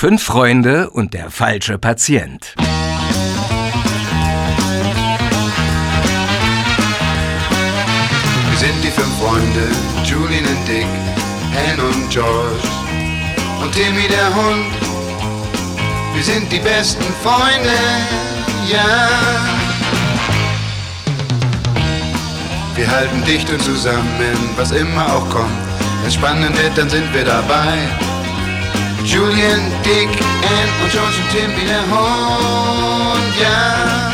Fünf Freunde und der falsche Patient. Wir sind die fünf Freunde, Julian und Dick, Anne und George und Timmy der Hund. Wir sind die besten Freunde, ja. Wir halten dicht und zusammen, was immer auch kommt. Wenn es spannend wird, dann sind wir dabei. Julian, Dick, Anne und George und Timmy der Hund, ja.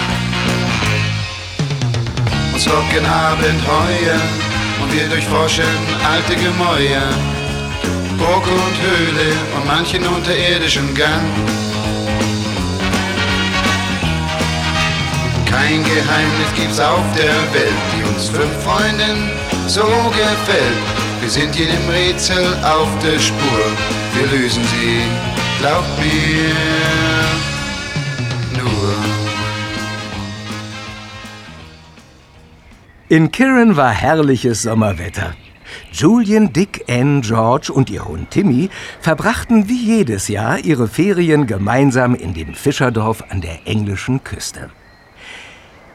Uns locken Abenteuer und wir durchforschen alte Gemäuer. Burg und Höhle und manchen unterirdischen Gang. Kein Geheimnis gibt's auf der Welt, die uns fünf Freunden so gefällt. Wir sind jedem Rätsel auf der Spur, wir lösen sie, glaub mir. In Kirin war herrliches Sommerwetter. Julian, Dick, Anne, George und ihr Hund Timmy verbrachten wie jedes Jahr ihre Ferien gemeinsam in dem Fischerdorf an der englischen Küste.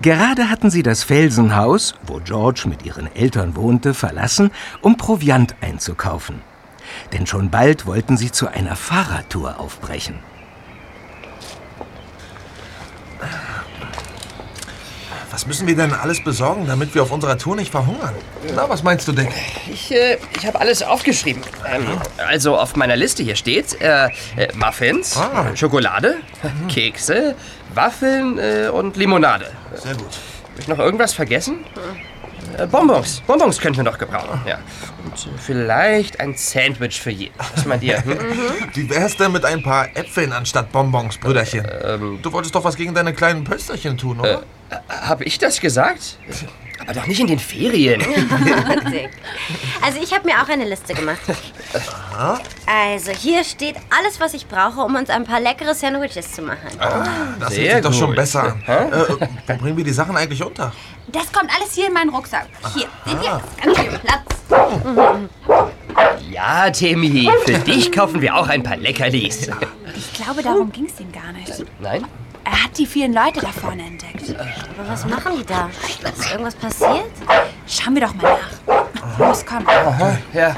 Gerade hatten sie das Felsenhaus, wo George mit ihren Eltern wohnte, verlassen, um Proviant einzukaufen. Denn schon bald wollten sie zu einer Fahrradtour aufbrechen. Was müssen wir denn alles besorgen, damit wir auf unserer Tour nicht verhungern? Na, was meinst du, Dick? Ich, äh, ich habe alles aufgeschrieben. Ähm, also auf meiner Liste hier steht äh, äh, Muffins, Ah. Schokolade, Kekse, Waffeln äh, und Limonade. Sehr gut. Hab ich noch irgendwas vergessen? Äh, Bonbons. Bonbons könnten wir noch gebrauchen. Ja. Und äh, vielleicht ein Sandwich für jeden. Was meint ihr? Hm? Wie wär's denn mit ein paar Äpfeln anstatt Bonbons, Brüderchen? Ähm. du wolltest doch was gegen deine kleinen Pölsterchen tun, oder? Habe ich das gesagt? Aber doch nicht in den Ferien. Also ich habe mir auch eine Liste gemacht. Also hier steht alles, was ich brauche, um uns ein paar leckere Sandwiches zu machen. das sehr sich doch schon besser an. Äh, wo bringen wir die Sachen eigentlich unter? Das kommt alles hier in meinen Rucksack. Hier, seht ihr? Ganz viel Platz. Ja, Timmy, für dich kaufen wir auch ein paar Leckerlis. Ich glaube, darum ging es ihm gar nicht. Nein? Er hat die vielen Leute da vorne entdeckt. Aber was machen die da? Ist irgendwas passiert? Schauen wir doch mal nach. Los, komm. Ja.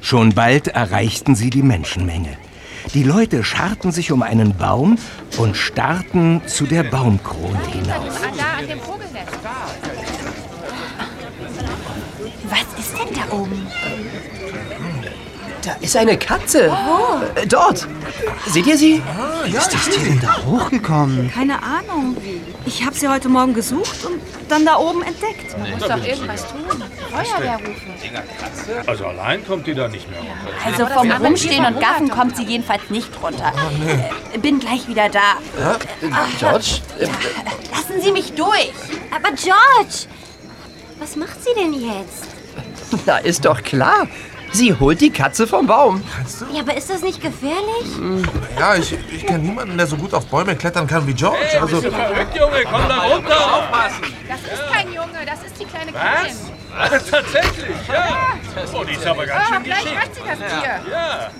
Schon bald erreichten sie die Menschenmenge. Die Leute scharten sich um einen Baum und starrten zu der Baumkrone hinauf. Was ist denn da oben? Da ist eine Katze. Äh, Dort. Seht ihr sie? Ist das Tier denn da hochgekommen? Keine Ahnung. Ich habe sie heute Morgen gesucht und dann da oben entdeckt. Muss doch irgendwas tun. Feuerwehr rufen. Also allein kommt die da nicht mehr runter. Also vom Rumstehen und Gaffen kommt sie jedenfalls nicht runter. Äh, Bin gleich wieder da. George? Äh, Lassen Sie mich durch. Aber George! Was macht sie denn jetzt? Na, ist doch klar. Sie holt die Katze vom Baum. Ja, aber ist das nicht gefährlich? Ja, ich, ich kenne niemanden, der so gut auf Bäume klettern kann wie George. Also, Verrückt, Junge, komm da runter! Aufpassen! Das ist kein Junge, das ist die kleine Was? Katrin. Tatsächlich, ja. Oh, die ist aber ganz Ah, schön gleich geschickt. hat sie das Tier. Ja.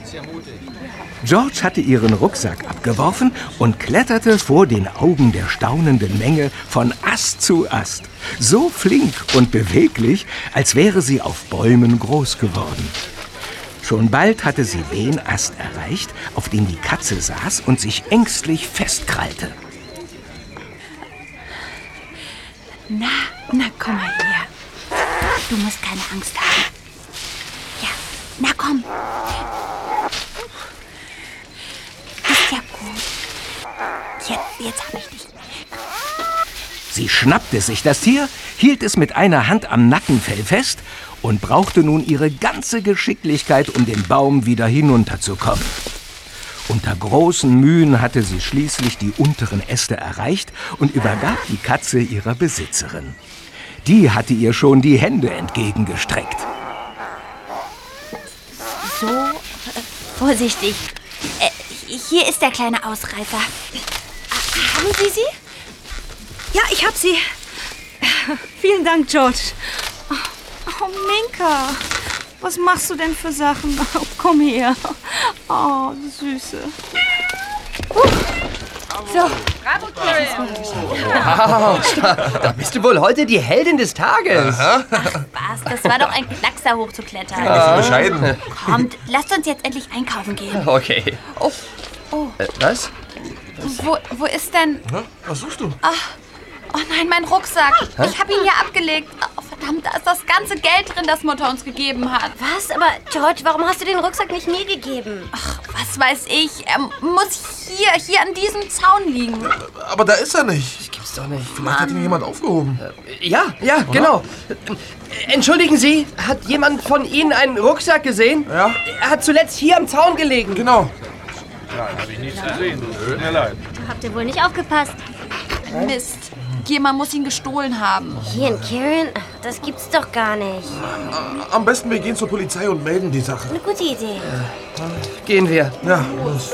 George hatte ihren Rucksack abgeworfen und kletterte vor den Augen der staunenden Menge von Ast zu Ast. So flink und beweglich, als wäre sie auf Bäumen groß geworden. Schon bald hatte sie den Ast erreicht, auf dem die Katze saß und sich ängstlich festkrallte. Na, na komm mal her. Du musst keine Angst haben. Ja, na komm. Ist ja gut. Jetzt, jetzt hab ich dich. Sie schnappte sich das Tier, hielt es mit einer Hand am Nackenfell fest und brauchte nun ihre ganze Geschicklichkeit, um den Baum wieder hinunterzukommen. Unter großen Mühen hatte sie schließlich die unteren Äste erreicht und übergab die Katze ihrer Besitzerin. Die hatte ihr schon die Hände entgegengestreckt. So, äh, vorsichtig. Äh, hier ist der kleine Ausreißer. Haben Sie sie? Ja, ich hab sie. Vielen Dank, George. Oh, oh Minka. Was machst du denn für Sachen? Oh, komm her. Oh, Süße. So, bravo, Karen. Wow, da, bist du wohl heute die Heldin des Tages. Was, das war doch ein Knackser hochzuklettern. Ja. So bescheiden. Kommt, lasst uns jetzt endlich einkaufen gehen. Okay. Oh, oh, Äh, was? wo, wo ist denn... Hä? Was suchst du? Oh nein, mein Rucksack. Ich habe ihn hier abgelegt. Verdammt, da ist das ganze Geld drin, das Mutter uns gegeben hat. Was? Aber George, warum hast du den Rucksack nicht mir gegeben? Ach, was weiß ich. Er muss hier, hier an diesem Zaun liegen. Aber da ist er nicht. Gibt's doch nicht. Vielleicht hat ihn jemand aufgehoben. Ja, ja, genau. Entschuldigen Sie, hat jemand von Ihnen einen Rucksack gesehen? Ja. Er hat zuletzt hier am Zaun gelegen. Genau. Nein, habe ich nichts gesehen. Tut mir leid. Habt ihr wohl nicht aufgepasst? Mist. Jemand muss ihn gestohlen haben. Hier in Karen? Das gibt's doch gar nicht. Am besten wir gehen zur Polizei und melden die Sache. Eine gute Idee. Gehen wir. Ja, los.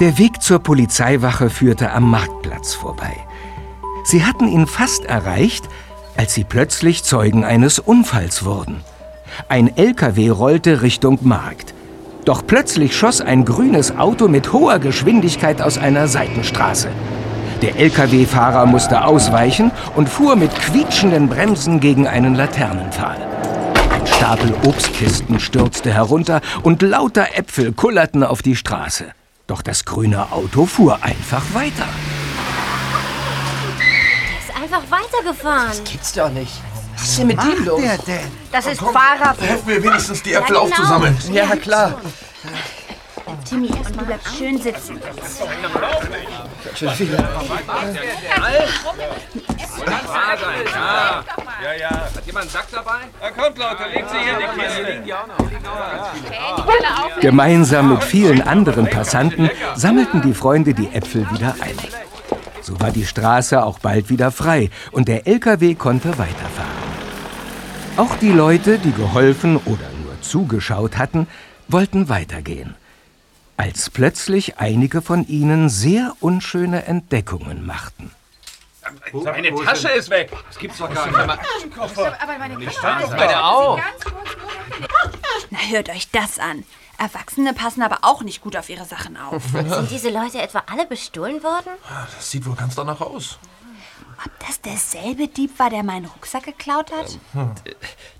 Der Weg zur Polizeiwache führte am Marktplatz vorbei. Sie hatten ihn fast erreicht, als sie plötzlich Zeugen eines Unfalls wurden. Ein LKW rollte Richtung Markt. Doch plötzlich schoss ein grünes Auto mit hoher Geschwindigkeit aus einer Seitenstraße. Der LKW-Fahrer musste ausweichen und fuhr mit quietschenden Bremsen gegen einen Laternenpfahl. Ein Stapel Obstkisten stürzte herunter und lauter Äpfel kullerten auf die Straße. Doch das grüne Auto fuhr einfach weiter. Ist einfach weitergefahren. Gibt's doch nicht. Was ist denn mit dem los? Der denn? Das ist Fahrer. Helfen wir wenigstens, die Äpfel genau. aufzusammeln. Ja, klar. Timmy, und du bleibst schön sitzen. Schon viel. Ja, ja. Hat jemand einen Sack dabei? Na kommt, Leute, legt sie hier in die Kiste. Gemeinsam mit vielen anderen Passanten sammelten die Freunde die Äpfel wieder ein. So war die Straße auch bald wieder frei und der LKW konnte weiterfahren. Auch die Leute, die geholfen oder nur zugeschaut hatten, wollten weitergehen. Als plötzlich einige von ihnen sehr unschöne Entdeckungen machten. Meine Tasche ist weg. Das gibt's doch gar nicht. Aber meine Meine auch. Na, hört euch das an. Erwachsene passen aber auch nicht gut auf ihre Sachen auf. Sind diese Leute etwa alle bestohlen worden? Das sieht wohl ganz danach aus. Ob das derselbe Dieb war, der meinen Rucksack geklaut hat?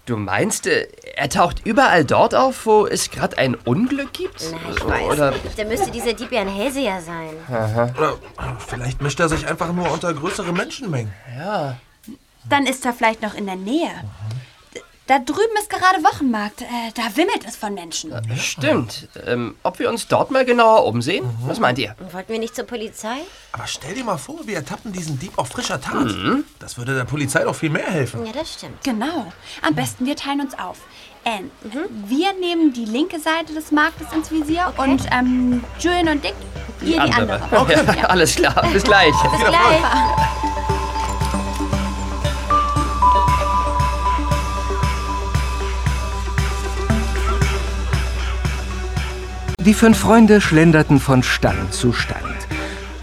Du meinst, äh, er taucht überall dort auf, wo es gerade ein Unglück gibt? Na, ich weiß Oder nicht. Der müsste dieser Dieb ja ein Hellseher sein. Oder vielleicht mischt er sich einfach nur unter größere Menschenmengen. Dann ist er vielleicht noch in der Nähe. D- Da drüben ist gerade Wochenmarkt. Äh, da wimmelt es von Menschen. Stimmt. Ähm, ob wir uns dort mal genauer umsehen? Was meint ihr? Wollten wir nicht zur Polizei? Aber stell dir mal vor, wir ertappen diesen Dieb auf frischer Tat. Das würde der Polizei doch viel mehr helfen. Ja, das stimmt. Genau. Am besten wir teilen uns auf. Anne, wir nehmen die linke Seite des Marktes ins Visier und ähm, Julian und Dick, ihr die andere. Ja, alles klar. Bis gleich. Bis gleich. Die fünf Freunde schlenderten von Stand zu Stand,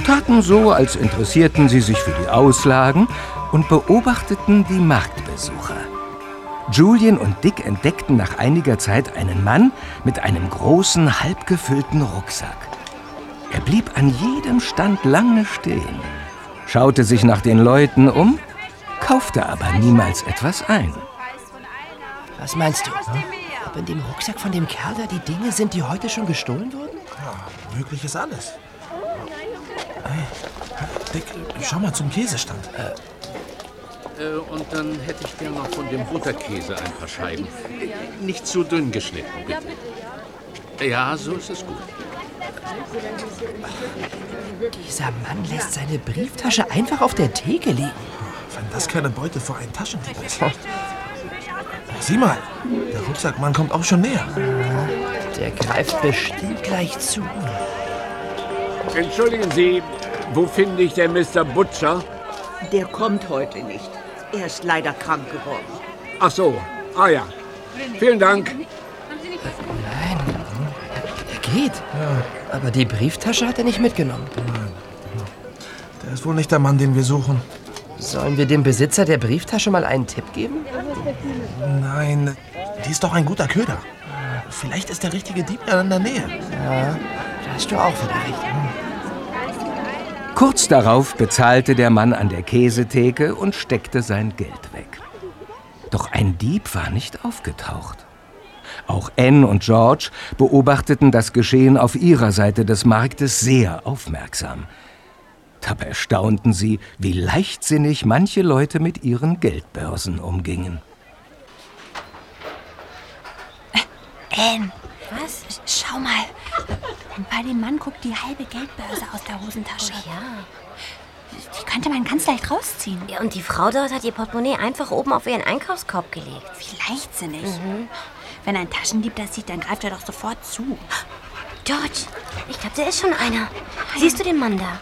taten so, als interessierten sie sich für die Auslagen und beobachteten die Marktbesucher. Julian und Dick entdeckten nach einiger Zeit einen Mann mit einem großen, halbgefüllten Rucksack. Er blieb an jedem Stand lange stehen, schaute sich nach den Leuten um, kaufte aber niemals etwas ein. Was meinst du? Ob in dem Rucksack von dem Kerl da die Dinge sind, die heute schon gestohlen wurden? Möglich ist alles. Hey, Dick, schau mal zum Käsestand. Äh, und dann hätte ich gern noch von dem Butterkäse ein paar Scheiben. Nicht zu dünn geschnitten, bitte. Ja, so ist es gut. Dieser Mann lässt seine Brieftasche einfach auf der Theke liegen. Wenn das keine Beute für einen Taschendieb ist. Sieh mal, der Rucksackmann kommt auch schon näher. Der greift bestimmt gleich zu. Entschuldigen Sie, wo finde ich den Mr. Butcher? Der kommt heute nicht. Er ist leider krank geworden. Ach so. Ah ja. Vielen Dank. Er geht. Aber die Brieftasche hat er nicht mitgenommen. Der ist wohl nicht der Mann, den wir suchen. Sollen wir dem Besitzer der Brieftasche mal einen Tipp geben? Nein, die ist doch ein guter Köder. Vielleicht ist der richtige Dieb ja in der Nähe. Ja, da hast du auch wieder recht. Kurz darauf bezahlte der Mann an der Käsetheke und steckte sein Geld weg. Doch ein Dieb war nicht aufgetaucht. Auch Anne und George beobachteten das Geschehen auf ihrer Seite des Marktes sehr aufmerksam. Dabei staunten sie, wie leichtsinnig manche Leute mit ihren Geldbörsen umgingen. Anne. Was? Schau mal. Bei dem Mann guckt die halbe Geldbörse aus der Hosentasche. Oh, ja. Die könnte man ganz leicht rausziehen. Ja, und die Frau dort hat ihr Portemonnaie einfach oben auf ihren Einkaufskorb gelegt. Wie leichtsinnig. Wenn ein Taschendieb das sieht, dann greift er doch sofort zu. George, ich glaube, der ist schon einer. Siehst du den Mann da?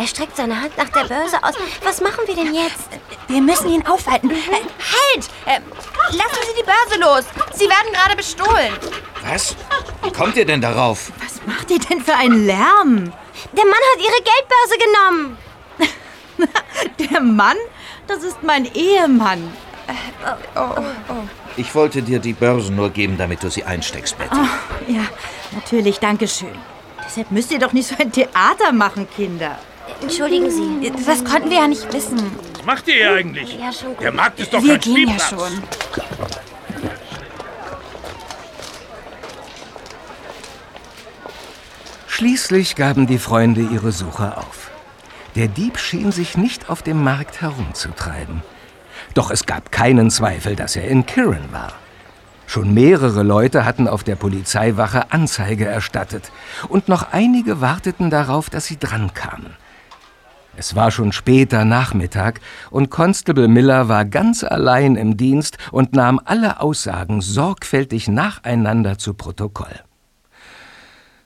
Er streckt seine Hand nach der Börse aus. Was machen wir denn jetzt? Wir müssen ihn aufhalten. Äh, halt! Äh, lassen Sie die Börse los! Sie werden gerade bestohlen. Was? Wie kommt ihr denn darauf? Was macht ihr denn für einen Lärm? Der Mann hat ihre Geldbörse genommen. Der Mann? Das ist mein Ehemann. Ich wollte dir die Börsen nur geben, damit du sie einsteckst, Betty. Oh, ja, natürlich, danke schön. Deshalb müsst ihr doch nicht so ein Theater machen, Kinder. Entschuldigen Sie. Das konnten wir ja nicht wissen. Was macht ihr hier eigentlich? Ja, schon gut. Der Markt ist doch wir kein gehen ja Spielplatz. schon. Schließlich gaben die Freunde ihre Suche auf. Der Dieb schien sich nicht auf dem Markt herumzutreiben. Doch es gab keinen Zweifel, dass er in Kirin war. Schon mehrere Leute hatten auf der Polizeiwache Anzeige erstattet und noch einige warteten darauf, dass sie drankamen. Es war schon später Nachmittag und Constable Miller war ganz allein im Dienst und nahm alle Aussagen sorgfältig nacheinander zu Protokoll.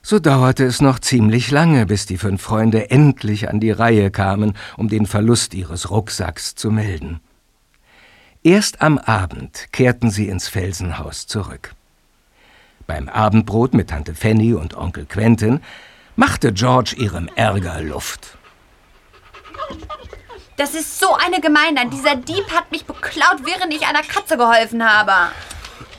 So dauerte es noch ziemlich lange, bis die fünf Freunde endlich an die Reihe kamen, um den Verlust ihres Rucksacks zu melden. Erst am Abend kehrten sie ins Felsenhaus zurück. Beim Abendbrot mit Tante Fanny und Onkel Quentin machte George ihrem Ärger Luft. Das ist so eine Gemeinheit. Dieser Dieb hat mich beklaut, während ich einer Katze geholfen habe.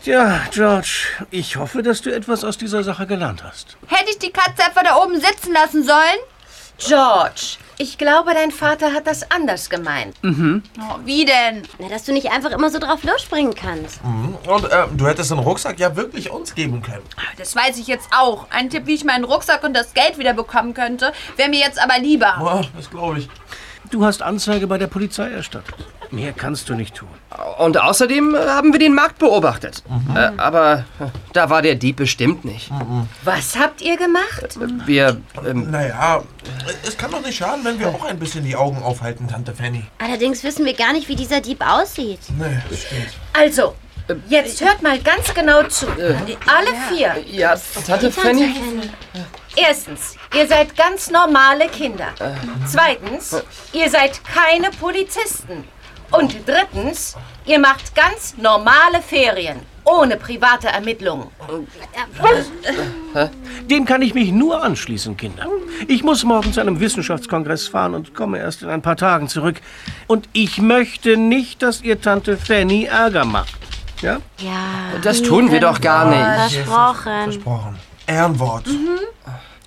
Tja, George, ich hoffe, dass du etwas aus dieser Sache gelernt hast. Hätte ich die Katze etwa da oben sitzen lassen sollen? George, ich glaube, dein Vater hat das anders gemeint. Mhm. Oh, wie denn? Na, dass du nicht einfach immer so drauf losspringen kannst. Mhm. Und äh, du hättest den Rucksack ja wirklich uns geben können. Das weiß ich jetzt auch. Ein Tipp, wie ich meinen Rucksack und das Geld wieder bekommen könnte, wäre mir jetzt aber lieber. Oh, das glaube ich. Du hast Anzeige bei der Polizei erstattet. Mehr kannst du nicht tun. Und außerdem äh, haben wir den Markt beobachtet. Äh, aber äh, da war der Dieb bestimmt nicht. Was habt ihr gemacht? Wir. Ähm, Naja, es kann doch nicht schaden, wenn wir auch ein bisschen die Augen aufhalten, Tante Fanny. Allerdings wissen wir gar nicht, wie dieser Dieb aussieht. Nee, das stimmt. Also, jetzt hört mal ganz genau zu. Alle vier. ja, Tante Fanny? Erstens, ihr seid ganz normale Kinder. Zweitens, ihr seid keine Polizisten. Und drittens, ihr macht ganz normale Ferien. Ohne private Ermittlungen. Dem kann ich mich nur anschließen, Kinder. Ich muss morgen zu einem Wissenschaftskongress fahren und komme erst in ein paar Tagen zurück. Und ich möchte nicht, dass ihr Tante Fanny Ärger macht. Ja? Ja. Das tun wir doch gar nicht. Versprochen. Versprochen. Ehrenwort.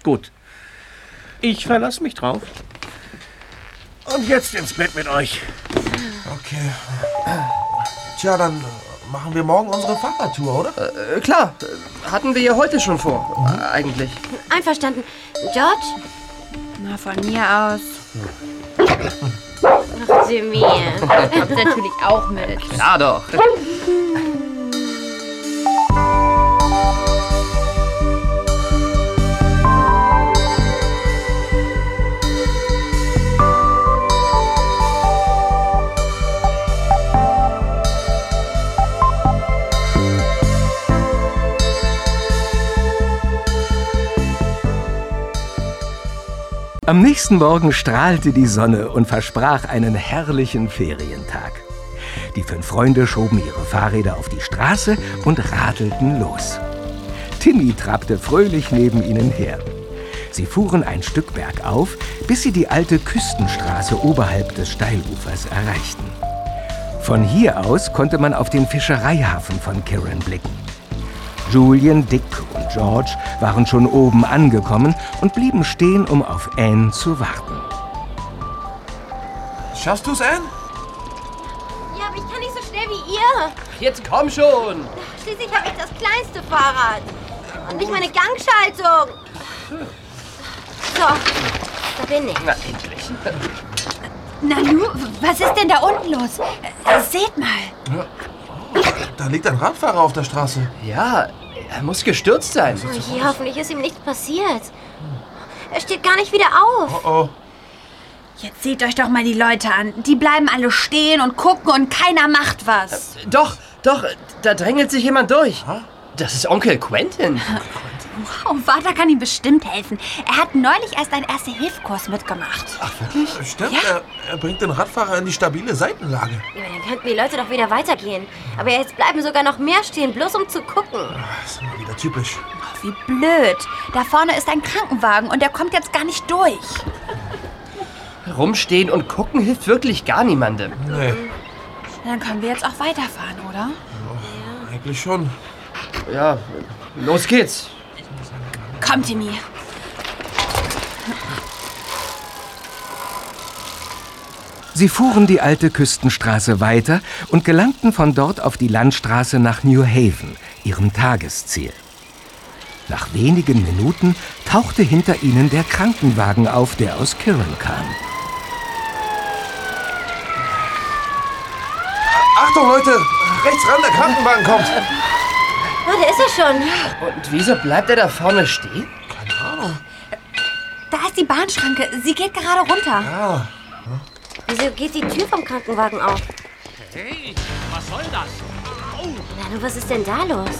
Gut. Ich verlasse mich drauf. Und jetzt ins Bett mit euch. Okay. Tja, dann machen wir morgen unsere Fahrradtour, oder? Äh, klar, äh, hatten wir ja heute schon vor, äh, eigentlich. Einverstanden. George? Na, von mir aus. Ach, Jimmy. Hab's natürlich auch mit. Ja, doch. Am nächsten Morgen strahlte die Sonne und versprach einen herrlichen Ferientag. Die fünf Freunde schoben ihre Fahrräder auf die Straße und radelten los. Timmy trabte fröhlich neben ihnen her. Sie fuhren ein Stück bergauf, bis sie die alte Küstenstraße oberhalb des Steilufers erreichten. Von hier aus konnte man auf den Fischereihafen von Kirin blicken. Julian, Dick George waren schon oben angekommen und blieben stehen, um auf Anne zu warten. Schaffst du's, Anne? Ja, aber ich kann nicht so schnell wie ihr. Jetzt komm schon! Schließlich habe ich das kleinste Fahrrad. Und nicht meine Gangschaltung. So, da bin ich. Na, endlich. Nanu, was ist denn da unten los? Äh, seht mal. Da liegt ein Radfahrer auf der Straße. Ja, er muss gestürzt sein. Oh je, hoffentlich ist ihm nichts passiert. Er steht gar nicht wieder auf. Oh oh. Jetzt seht euch doch mal die Leute an. Die bleiben alle stehen und gucken und keiner macht was. Doch, doch, da drängelt sich jemand durch. Das ist Onkel Quentin. Wow, Vater kann ihm bestimmt helfen. Er hat neulich erst einen Erste-Hilfe-Kurs mitgemacht. Ach, wirklich? Stimmt, er, er bringt den Radfahrer in die stabile Seitenlage. Ja, dann könnten die Leute doch wieder weitergehen. Aber jetzt bleiben sogar noch mehr stehen, bloß um zu gucken. Das ist immer wieder typisch. Wie blöd. Da vorne ist ein Krankenwagen und der kommt jetzt gar nicht durch. Rumstehen und gucken hilft wirklich gar niemandem. Nee, Dann können wir jetzt auch weiterfahren, oder? eigentlich schon. Ja, los geht's. Komm, Timmy. Sie fuhren die alte Küstenstraße weiter und gelangten von dort auf die Landstraße nach New Haven, ihrem Tagesziel. Nach wenigen Minuten tauchte hinter ihnen der Krankenwagen auf, der aus Kirin kam. Achtung, Leute! Rechts ran, der Krankenwagen kommt! Ah, da ist er schon. Und wieso bleibt er da vorne stehen? Keine Ahnung. Da ist die Bahnschranke. Sie geht gerade runter. Ah, Wieso geht die Tür vom Krankenwagen auf? Hey, was soll das? Oh, Na, nun, was ist denn da los?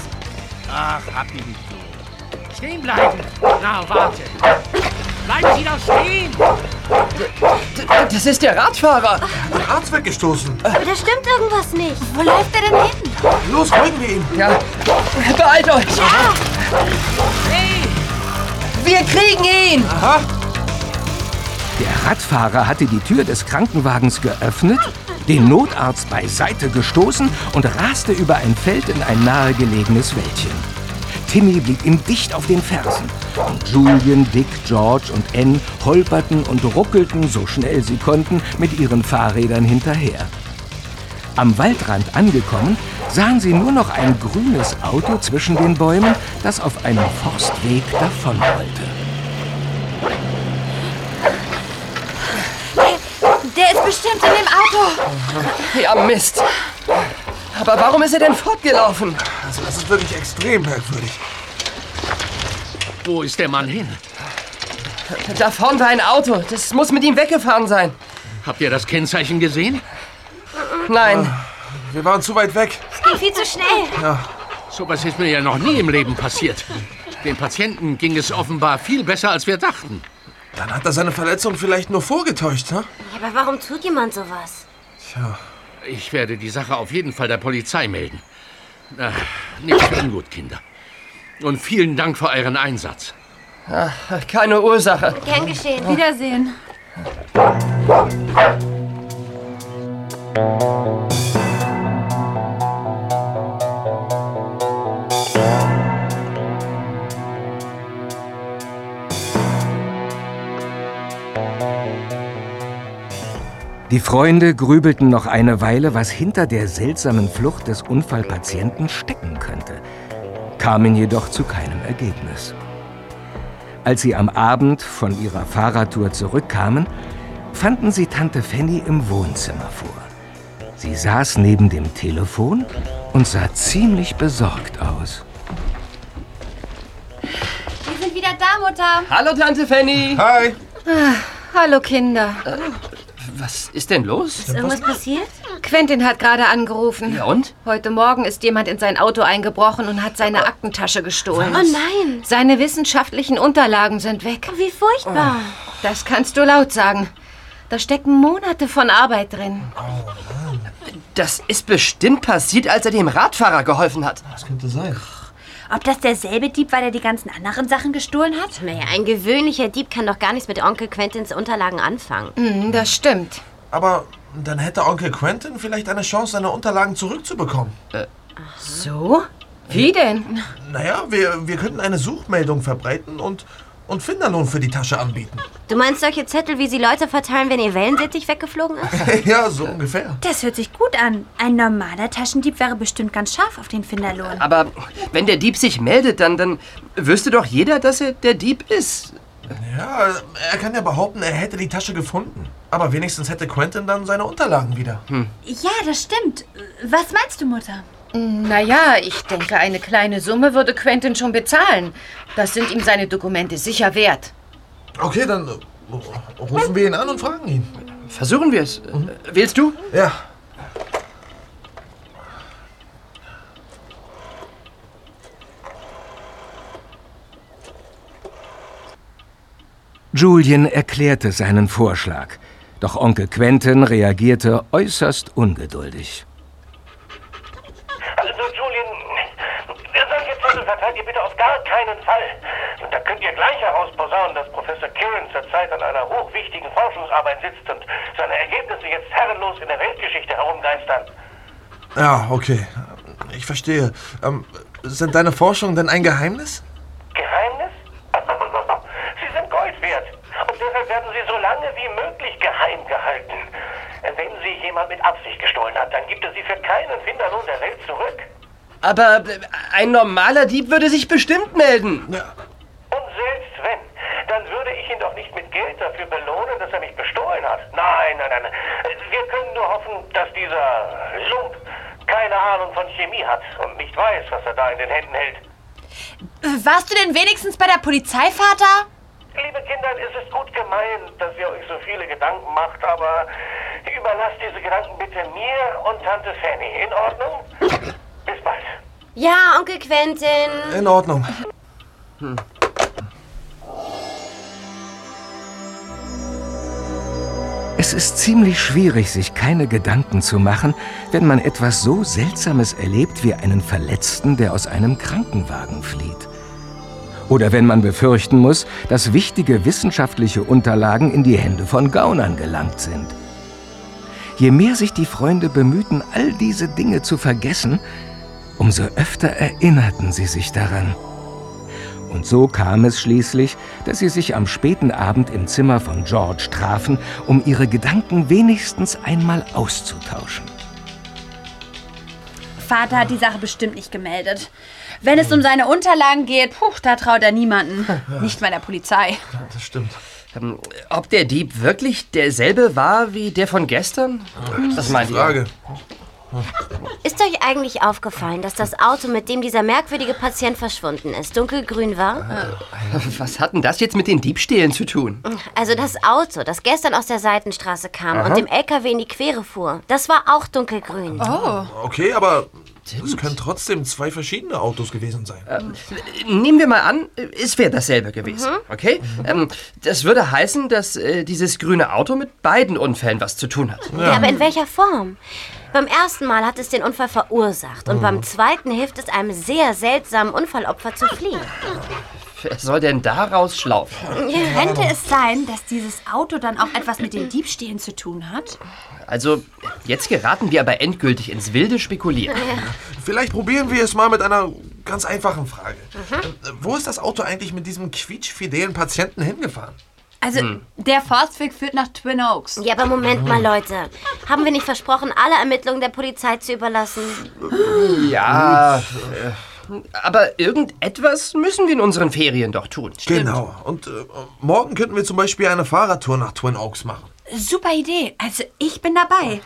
ach, hab ihn nicht so. Stehen bleiben. Na, warte. Bleiben Sie doch stehen. Das ist der Radfahrer. den Arzt weggestoßen. Aber da stimmt irgendwas nicht. Wo läuft er denn hin? Los, folgen wir ihm. Ja, beeilt euch. Hey, Wir kriegen ihn. Aha, Der Radfahrer hatte die Tür des Krankenwagens geöffnet, den Notarzt beiseite gestoßen und raste über ein Feld in ein nahegelegenes Wäldchen. Timmy blieb ihm dicht auf den Fersen. Und Julian, Dick, George und Ann holperten und ruckelten, so schnell sie konnten, mit ihren Fahrrädern hinterher. Am Waldrand angekommen, sahen sie nur noch ein grünes Auto zwischen den Bäumen, das auf einem Forstweg davon wollte. Der ist bestimmt in dem Auto. Ja, Mist. Aber warum ist er denn fortgelaufen? Also das ist wirklich extrem merkwürdig. Wo ist der Mann hin? Da vorne war ein Auto. Das muss mit ihm weggefahren sein. Habt ihr das Kennzeichen gesehen? Nein. Wir waren zu weit weg. Es ging viel zu schnell. Ja, Sowas ist mir ja noch nie im Leben passiert. Den Patienten ging es offenbar viel besser, als wir dachten. dann hat er seine Verletzung vielleicht nur vorgetäuscht, ne? Ja, aber warum tut jemand sowas? Tja, Ich werde die Sache auf jeden Fall der Polizei melden. Ach, nicht für ungut, Kinder. Und vielen Dank für euren Einsatz. Ach, keine Ursache. Gern geschehen. Wiedersehen. Die Freunde grübelten noch eine Weile, was hinter der seltsamen Flucht des Unfallpatienten stecken könnte, kamen jedoch zu keinem Ergebnis. Als sie am Abend von ihrer Fahrradtour zurückkamen, fanden sie Tante Fanny im Wohnzimmer vor. Sie saß neben dem Telefon und sah ziemlich besorgt aus. Wir sind wieder da, Mutter. Hallo, Tante Fanny. Hi. Hallo Kinder. Was ist denn los? Ist irgendwas passiert? Quentin hat gerade angerufen. Ja, und? Heute Morgen ist jemand in sein Auto eingebrochen und hat seine Aktentasche gestohlen. Oh nein. Seine wissenschaftlichen Unterlagen sind weg. Wie furchtbar. Das kannst du laut sagen. Da stecken Monate von Arbeit drin. Das ist bestimmt passiert, als er dem Radfahrer geholfen hat. Das könnte sein. Ob das derselbe Dieb war, der die ganzen anderen Sachen gestohlen hat? Naja, ein gewöhnlicher Dieb kann doch gar nichts mit Onkel Quentins Unterlagen anfangen. Mhm, das stimmt. Aber dann hätte Onkel Quentin vielleicht eine Chance, seine Unterlagen zurückzubekommen. So? Wie denn? Naja, wir, wir könnten eine Suchmeldung verbreiten und, und Finderlohn für die Tasche anbieten. Du meinst solche Zettel, wie sie Leute verteilen, wenn ihr Wellensittich weggeflogen ist? ja, so ungefähr. Das hört sich gut an. Ein normaler Taschendieb wäre bestimmt ganz scharf auf den Finderlohn. Aber wenn der Dieb sich meldet, dann, dann wüsste doch jeder, dass er der Dieb ist. Ja, er kann ja behaupten, er hätte die Tasche gefunden. Aber wenigstens hätte Quentin dann seine Unterlagen wieder. Ja, das stimmt. Was meinst du, Mutter? Naja, ich denke, eine kleine Summe würde Quentin schon bezahlen. Das sind ihm seine Dokumente sicher wert. Okay, dann äh, rufen wir ihn an und fragen ihn. Versuchen wir es. Willst du? Ja. Julian erklärte seinen Vorschlag, doch Onkel Quentin reagierte äußerst ungeduldig. Also, Julian, Zettel verteilt ihr bitte auf gar keinen Fall. Und da könnt ihr gleich herausposaunen, dass Professor Kirin zurzeit an einer hochwichtigen Forschungsarbeit sitzt und seine Ergebnisse jetzt herrenlos in der Weltgeschichte herumgeistern. Ja, okay. Ich verstehe. Ähm, sind deine Forschungen denn ein Geheimnis? Geheimnis? Sie sind Gold wert. Und deshalb werden sie so lange wie möglich geheim gehalten. Wenn sie jemand mit Absicht gestohlen hat, dann gibt es sie für keinen Finderlohn der Welt zurück. Aber äh, ein normaler Dieb würde sich bestimmt melden. Und selbst wenn, dann würde ich ihn doch nicht mit Geld dafür belohnen, dass er mich bestohlen hat. Nein, nein, nein. Wir können nur hoffen, dass dieser Lump keine Ahnung von Chemie hat und nicht weiß, was er da in den Händen hält. Warst du denn wenigstens bei der Polizei, Vater? Liebe Kinder, es ist gut gemeint, dass ihr euch so viele Gedanken macht, aber überlasst diese Gedanken bitte mir und Tante Fanny. In Ordnung? Ja, Onkel Quentin. In Ordnung. Es ist ziemlich schwierig, sich keine Gedanken zu machen, wenn man etwas so Seltsames erlebt wie einen Verletzten, der aus einem Krankenwagen flieht. Oder wenn man befürchten muss, dass wichtige wissenschaftliche Unterlagen in die Hände von Gaunern gelangt sind. Je mehr sich die Freunde bemühten, all diese Dinge zu vergessen, umso öfter erinnerten sie sich daran. Und so kam es schließlich, dass sie sich am späten Abend im Zimmer von George trafen, um ihre Gedanken wenigstens einmal auszutauschen. Vater hat die Sache bestimmt nicht gemeldet. Wenn es um seine Unterlagen geht, puh, da traut er niemanden. Nicht mal der Polizei. Das stimmt. Ähm, ob der Dieb wirklich derselbe war wie der von gestern? Was meint ihr? Frage. Ist euch eigentlich aufgefallen, dass das Auto, mit dem dieser merkwürdige Patient verschwunden ist, dunkelgrün war? Was hat denn das jetzt mit den Diebstählen zu tun? Also das Auto, das gestern aus der Seitenstraße kam Aha. und dem LKW in die Quere fuhr, das war auch dunkelgrün. Oh. Okay, aber es können trotzdem zwei verschiedene Autos gewesen sein. Nehmen wir mal an, es wäre dasselbe gewesen, okay? Ähm, das würde heißen, dass äh, dieses grüne Auto mit beiden Unfällen was zu tun hat. Ja. aber in welcher Form? Beim ersten Mal hat es den Unfall verursacht und Mhm. beim zweiten hilft es einem sehr seltsamen Unfallopfer zu fliehen. Wer soll denn daraus schlau werden? Könnte es sein, dass dieses Auto dann auch etwas mit den Diebstählen zu tun hat? Also, jetzt geraten wir aber endgültig ins wilde Spekulieren. Vielleicht probieren wir es mal mit einer ganz einfachen Frage. Äh, Wo ist das Auto eigentlich mit diesem quietschfidelen Patienten hingefahren? Also, der Forstweg führt nach Twin Oaks. Ja, aber Moment mal, Leute. Haben wir nicht versprochen, alle Ermittlungen der Polizei zu überlassen? Ja, äh, aber irgendetwas müssen wir in unseren Ferien doch tun. Genau. Und äh, morgen könnten wir zum Beispiel eine Fahrradtour nach Twin Oaks machen. Super Idee. Also, ich bin dabei.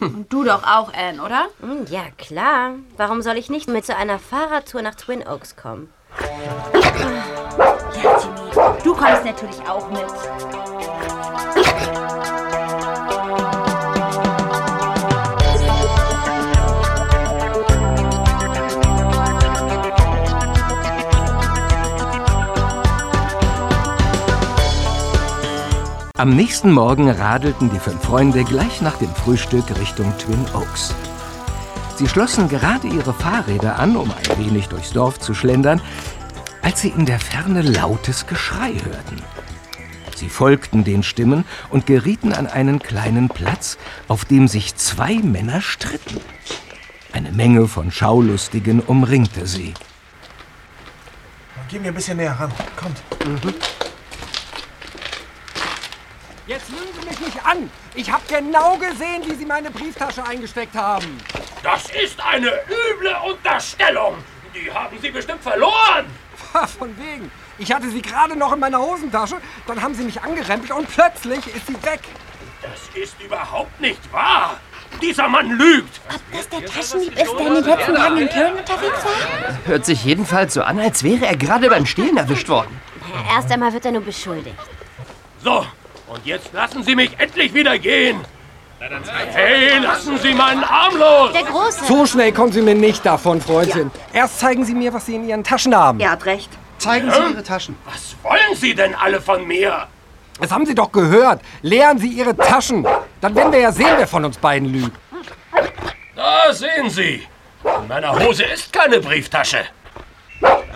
Und du doch auch, Anne, oder? Hm, Ja, klar. Warum soll ich nicht mit so einer Fahrradtour nach Twin Oaks kommen? Du kommst natürlich auch mit. Am nächsten Morgen radelten die fünf Freunde gleich nach dem Frühstück Richtung Twin Oaks. Sie schlossen gerade ihre Fahrräder an, um ein wenig durchs Dorf zu schlendern, als sie in der Ferne lautes Geschrei hörten. Sie folgten den Stimmen und gerieten an einen kleinen Platz, auf dem sich zwei Männer stritten. Eine Menge von Schaulustigen umringte sie. Geh mir ein bisschen näher ran. Kommt. Jetzt lügen Sie mich nicht an. Ich habe genau gesehen, wie Sie meine Brieftasche eingesteckt haben. Das ist eine üble Unterstellung. Die haben Sie bestimmt verloren. Von wegen. Ich hatte sie gerade noch in meiner Hosentasche, dann haben sie mich angerempelt und plötzlich ist sie weg. Das ist überhaupt nicht wahr. Dieser Mann lügt. Ob das der Taschendieb ist, der in den letzten Tagen in Köln unterwegs war? Hört sich jedenfalls so an, als wäre er gerade beim Stehlen erwischt worden. Erst einmal wird er nur beschuldigt. So, und jetzt lassen Sie mich endlich wieder gehen. Hey, lassen Sie meinen Arm los! Der Große. So schnell kommen Sie mir nicht davon, Freundchen. Erst zeigen Sie mir, was Sie in Ihren Taschen haben. Er hat recht. Zeigen Sie Ihre Taschen. Was wollen Sie denn alle von mir? Das haben Sie doch gehört. Leeren Sie Ihre Taschen. Dann werden wir ja sehen, wer von uns beiden lügt. Da sehen Sie. In meiner Hose ist keine Brieftasche.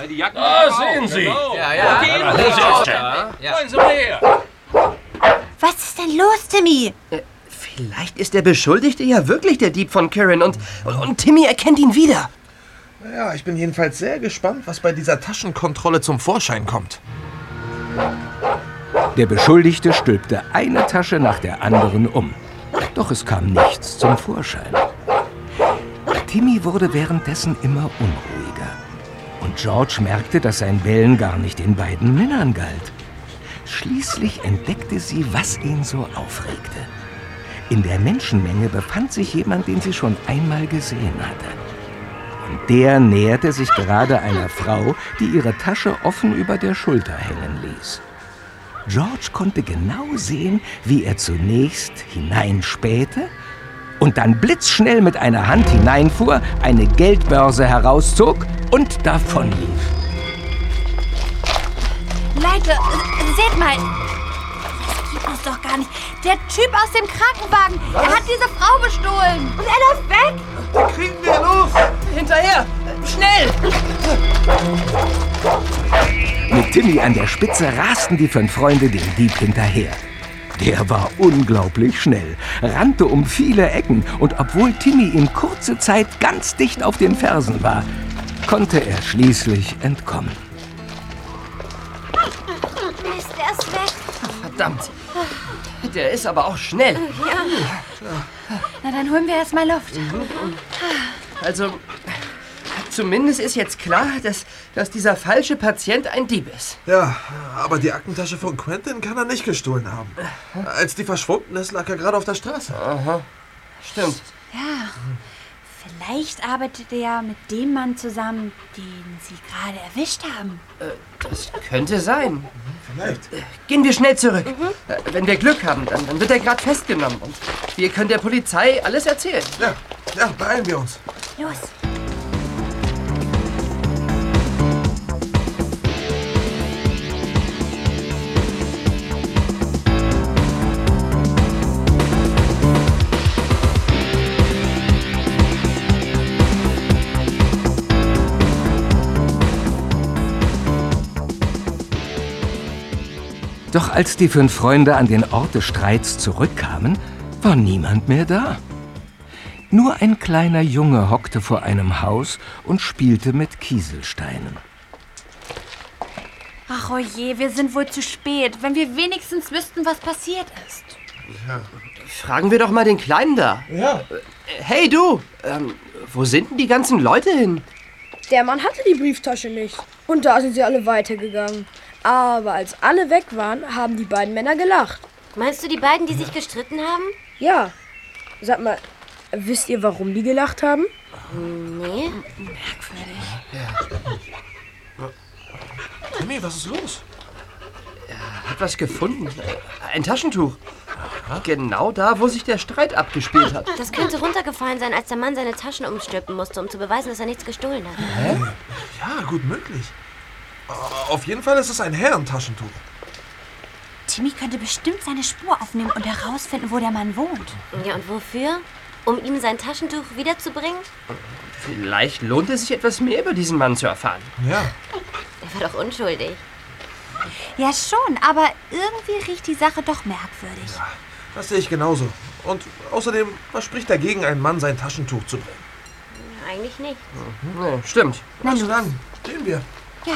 Die Jacken Da sehen Sie. Ja, ja. In meiner Hose ist. Wollen Sie mal her? Was ist denn los, Timmy? Vielleicht ist der Beschuldigte ja wirklich der Dieb von Karen und, und, und Timmy erkennt ihn wieder. Naja, ich bin jedenfalls sehr gespannt, was bei dieser Taschenkontrolle zum Vorschein kommt. Der Beschuldigte stülpte eine Tasche nach der anderen um. Doch es kam nichts zum Vorschein. Timmy wurde währenddessen immer unruhiger. Und George merkte, dass sein Bellen gar nicht den beiden Männern galt. Schließlich entdeckte sie, was ihn so aufregte. In der Menschenmenge befand sich jemand, den sie schon einmal gesehen hatte. Und der näherte sich gerade einer Frau, die ihre Tasche offen über der Schulter hängen ließ. George konnte genau sehen, wie er zunächst hineinspähte und dann blitzschnell mit einer Hand hineinfuhr, eine Geldbörse herauszog und davonlief. Leute, seht mal. Das doch gar nicht. Der Typ aus dem Krankenwagen, er hat diese Frau bestohlen. Und er läuft weg. Die kriegen wir los! Hinterher! Schnell! Mit Timmy an der Spitze rasten die fünf Freunde dem Dieb hinterher. Der war unglaublich schnell, rannte um viele Ecken und obwohl Timmy in kurze Zeit ganz dicht auf den Fersen war, konnte er schließlich entkommen. Mist, er ist weg. Verdammt. Der ist aber auch schnell. Ja. Na, dann holen wir erst mal Luft. Also, zumindest ist jetzt klar, dass, dass dieser falsche Patient ein Dieb ist. Ja, aber die Aktentasche von Quentin kann er nicht gestohlen haben. Als die verschwunden ist, lag er gerade auf der Straße. Aha. Stimmt. Ja. Vielleicht arbeitet er mit dem Mann zusammen, den Sie gerade erwischt haben. Das könnte sein. Vielleicht. Gehen wir schnell zurück. Äh, Wenn wir Glück haben, dann, dann wird er gerade festgenommen. Und wir können der Polizei alles erzählen. Ja, ja, beeilen wir uns. Los. Doch als die fünf Freunde an den Ort des Streits zurückkamen, war niemand mehr da. Nur ein kleiner Junge hockte vor einem Haus und spielte mit Kieselsteinen. Ach oje, wir sind wohl zu spät. Wenn wir wenigstens wüssten, was passiert ist. Fragen wir doch mal den Kleinen da. Ja. Hey du, ähm, wo sind denn die ganzen Leute hin? Der Mann hatte die Brieftasche nicht. Und da sind sie alle weitergegangen. Aber als alle weg waren, haben die beiden Männer gelacht. Meinst du die beiden, die sich gestritten haben? Ja. Sag mal, wisst ihr, warum die gelacht haben? Nee. Timmy, was ist los? Hat was gefunden. Ein Taschentuch. Genau da, wo sich der Streit abgespielt hat. Das könnte runtergefallen sein, als der Mann seine Taschen umstülpen musste, um zu beweisen, dass er nichts gestohlen hat. Ja, gut möglich. Auf jeden Fall ist es ein Herrentaschentuch. Timmy könnte bestimmt seine Spur aufnehmen und herausfinden, wo der Mann wohnt. Ja, und wofür? Um ihm sein Taschentuch wiederzubringen? Vielleicht lohnt es sich etwas mehr über diesen Mann zu erfahren. Ja. Er war doch unschuldig. Ja, schon, aber irgendwie riecht die Sache doch merkwürdig. Das sehe ich genauso. Und außerdem, was spricht dagegen, einen Mann sein Taschentuch zu bringen? Eigentlich nicht. Nee, stimmt. Na also dann, gehen wir. Ja.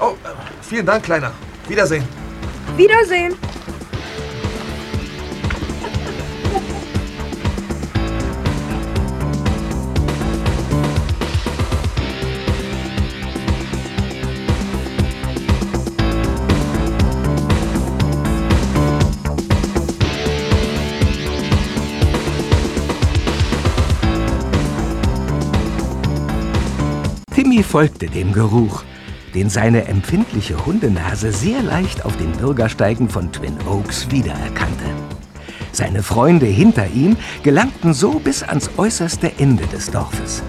Oh, vielen Dank, Kleiner. Wiedersehen. Wiedersehen. Timmy folgte dem Geruch, den seine empfindliche Hundenase sehr leicht auf den Bürgersteigen von Twin Oaks wiedererkannte. Seine Freunde hinter ihm gelangten so bis ans äußerste Ende des Dorfes,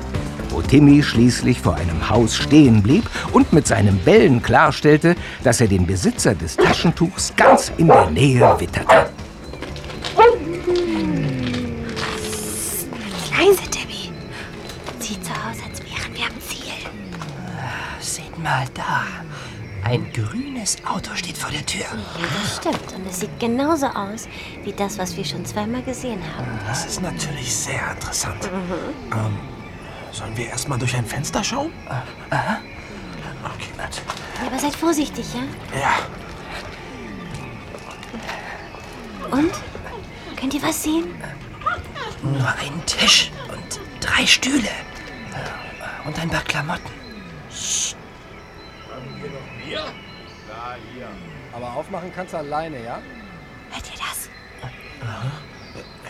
wo Timmy schließlich vor einem Haus stehen blieb und mit seinem Bellen klarstellte, dass er den Besitzer des Taschentuchs ganz in der Nähe witterte. Ein grünes Auto steht vor der Tür. Ja, das stimmt. Und es sieht genauso aus wie das, was wir schon zweimal gesehen haben. Das ist natürlich sehr interessant. Ähm, sollen wir erstmal durch ein Fenster schauen? Aha. Okay, nett. Ja, aber seid vorsichtig, ja? Ja. Und? Könnt ihr was sehen? Nur ein Tisch und drei Stühle. Und ein paar Klamotten. Aber aufmachen kannst du alleine, ja? Hört ihr das?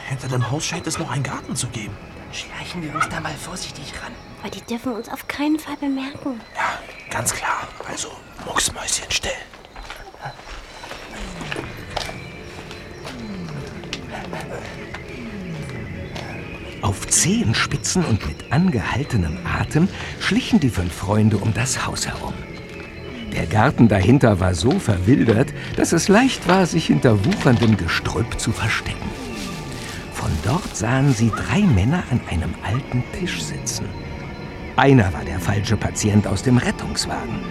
Hinter dem Haus scheint es noch einen Garten zu geben. Schleichen wir uns da mal vorsichtig ran. Aber die dürfen uns auf keinen Fall bemerken. Ganz klar. Also, Mucksmäuschen still. Auf Zehenspitzen und mit angehaltenem Atem schlichen die fünf Freunde um das Haus herum. Der Garten dahinter war so verwildert, dass es leicht war, sich hinter wucherndem Gestrüpp zu verstecken. Von dort sahen sie drei Männer an einem alten Tisch sitzen. Einer war der falsche Patient aus dem Rettungswagen.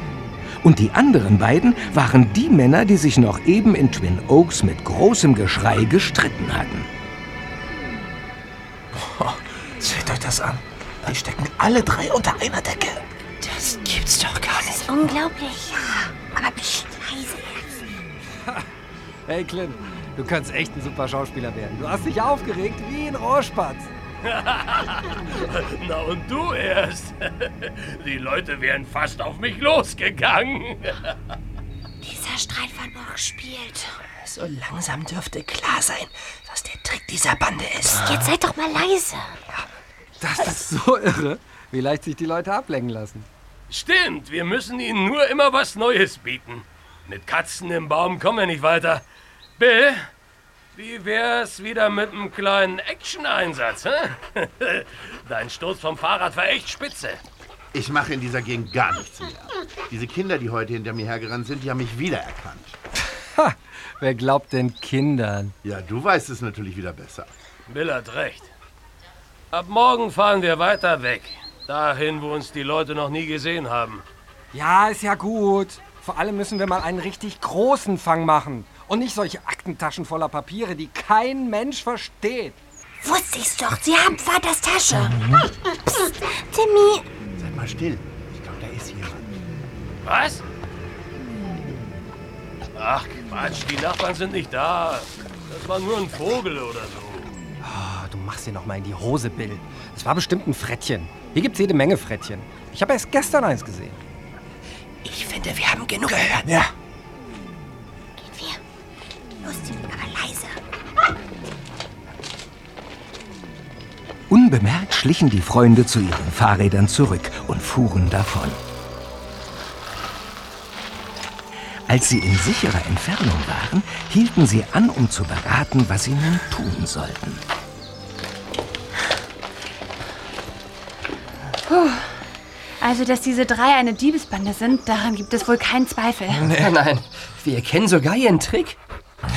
Und die anderen beiden waren die Männer, die sich noch eben in Twin Oaks mit großem Geschrei gestritten hatten. Seht euch das an. Die stecken alle drei unter einer Decke. Das gibt's doch gar Das nicht. ist unglaublich. Ja, aber pst, leise jetzt. Hey Clint, du kannst echt ein super Schauspieler werden. Du hast dich aufgeregt wie ein Rohrspatz. Na und du erst. Die Leute wären fast auf mich losgegangen. Dieser Streit von Burg spielt. So langsam dürfte klar sein, was der Trick dieser Bande ist. Jetzt seid doch mal leise. Das ist so irre, wie leicht sich die Leute ablenken lassen. Stimmt, wir müssen ihnen nur immer was Neues bieten. Mit Katzen im Baum kommen wir nicht weiter. Bill, wie wär's wieder mit einem kleinen Action-Einsatz? Dein Sturz vom Fahrrad war echt spitze. Ich mache in dieser Gegend gar nichts mehr. Diese Kinder, die heute hinter mir hergerannt sind, die haben mich wiedererkannt. Ha, wer glaubt denn Kindern? Ja, du weißt es natürlich wieder besser. Bill hat recht. Ab morgen fahren wir weiter weg. Dahin, wo uns die Leute noch nie gesehen haben. Ja, ist ja gut. Vor allem müssen wir mal einen richtig großen Fang machen. Und nicht solche Aktentaschen voller Papiere, die kein Mensch versteht. Wusste ich's doch, sie haben Vaters Tasche. Psst, Timmy. Seid mal still. Ich glaube, da ist jemand. Was? Ach, Quatsch, die Nachbarn sind nicht da. Das war nur ein Vogel oder so. Ah, du machst dir noch mal in die Hose, Bill. Das war bestimmt ein Frettchen. Hier gibt's jede Menge Frettchen. Ich habe erst gestern eins gesehen. Ich finde, wir haben genug gehört. Ja. Gehen wir. Los, Timmy, aber leise. Unbemerkt schlichen die Freunde zu ihren Fahrrädern zurück und fuhren davon. Als sie in sicherer Entfernung waren, hielten sie an, um zu beraten, was sie nun tun sollten. Puh. Also, dass diese drei eine Diebesbande sind, daran gibt es wohl keinen Zweifel. Nein, nein. Wir kennen sogar ihren Trick.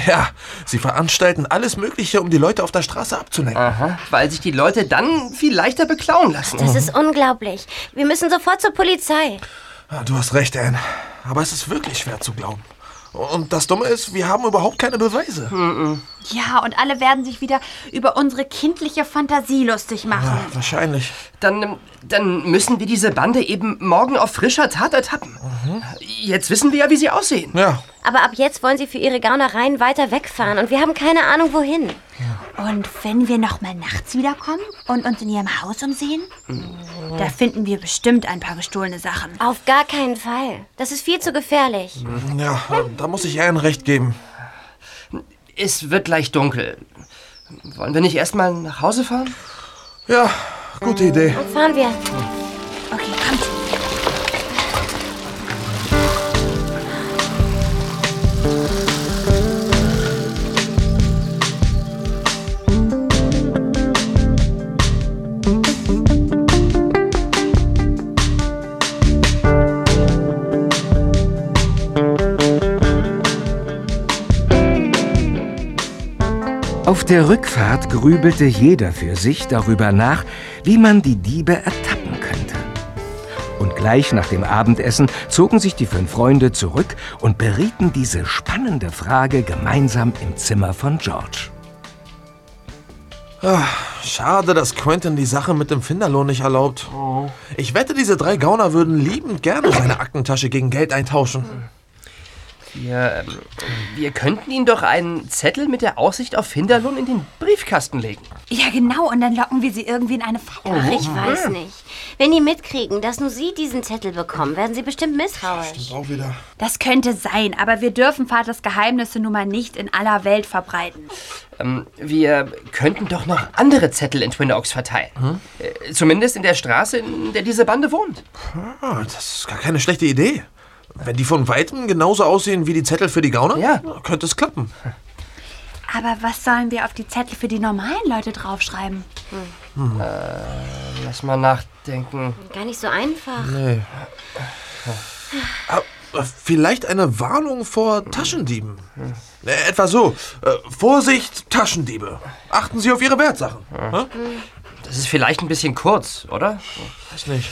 Ja, sie veranstalten alles Mögliche, um die Leute auf der Straße abzulenken. Aha, weil sich die Leute dann viel leichter beklauen lassen. Das ist unglaublich. Wir müssen sofort zur Polizei. Ah, Du hast recht, Anne. Aber es ist wirklich schwer zu glauben. Und das Dumme ist, wir haben überhaupt keine Beweise. Ja, und alle werden sich wieder über unsere kindliche Fantasie lustig machen. Wahrscheinlich. Dann, dann müssen wir diese Bande eben morgen auf frischer Tat ertappen. Jetzt wissen wir ja, wie sie aussehen. Ja. Aber ab jetzt wollen sie für ihre Gaunereien weiter wegfahren und wir haben keine Ahnung, wohin. Und wenn wir noch mal nachts wiederkommen und uns in ihrem Haus umsehen, da finden wir bestimmt ein paar gestohlene Sachen. Auf gar keinen Fall. Das ist viel zu gefährlich. Ja, da muss ich Anne recht geben. Es wird gleich dunkel. Wollen wir nicht erstmal nach Hause fahren? Ja, gute Idee. Dann fahren wir. Auf der Rückfahrt grübelte jeder für sich darüber nach, wie man die Diebe ertappen könnte. Und gleich nach dem Abendessen zogen sich die fünf Freunde zurück und berieten diese spannende Frage gemeinsam im Zimmer von George. Ah, schade, dass Quentin die Sache mit dem Finderlohn nicht erlaubt. Ich wette, diese drei Gauner würden liebend gerne seine Aktentasche gegen Geld eintauschen. Wir, ähm, wir könnten ihnen doch einen Zettel mit der Aussicht auf Hinterlohn in den Briefkasten legen. Ja, genau. Und dann locken wir sie irgendwie in eine Falle. Ach, ich weiß nicht. Wenn die mitkriegen, dass nur sie diesen Zettel bekommen, werden sie bestimmt misstrauisch. Auch wieder. Das könnte sein, aber wir dürfen Vaters Geheimnisse nun mal nicht in aller Welt verbreiten. Ähm, wir könnten doch noch andere Zettel in Twin Oaks verteilen. Äh, zumindest in der Straße, in der diese Bande wohnt. Ah, das ist gar keine schlechte Idee. Wenn die von Weitem genauso aussehen wie die Zettel für die Gauner, Ja. könnte es klappen. Aber was sollen wir auf die Zettel für die normalen Leute draufschreiben? Äh, lass mal nachdenken. Gar nicht so einfach. Nee. Aber vielleicht eine Warnung vor Taschendieben. Äh, etwa so. Äh, Vorsicht, Taschendiebe. Achten Sie auf Ihre Wertsachen. Hä? Das ist vielleicht ein bisschen kurz, oder? Weiß nicht.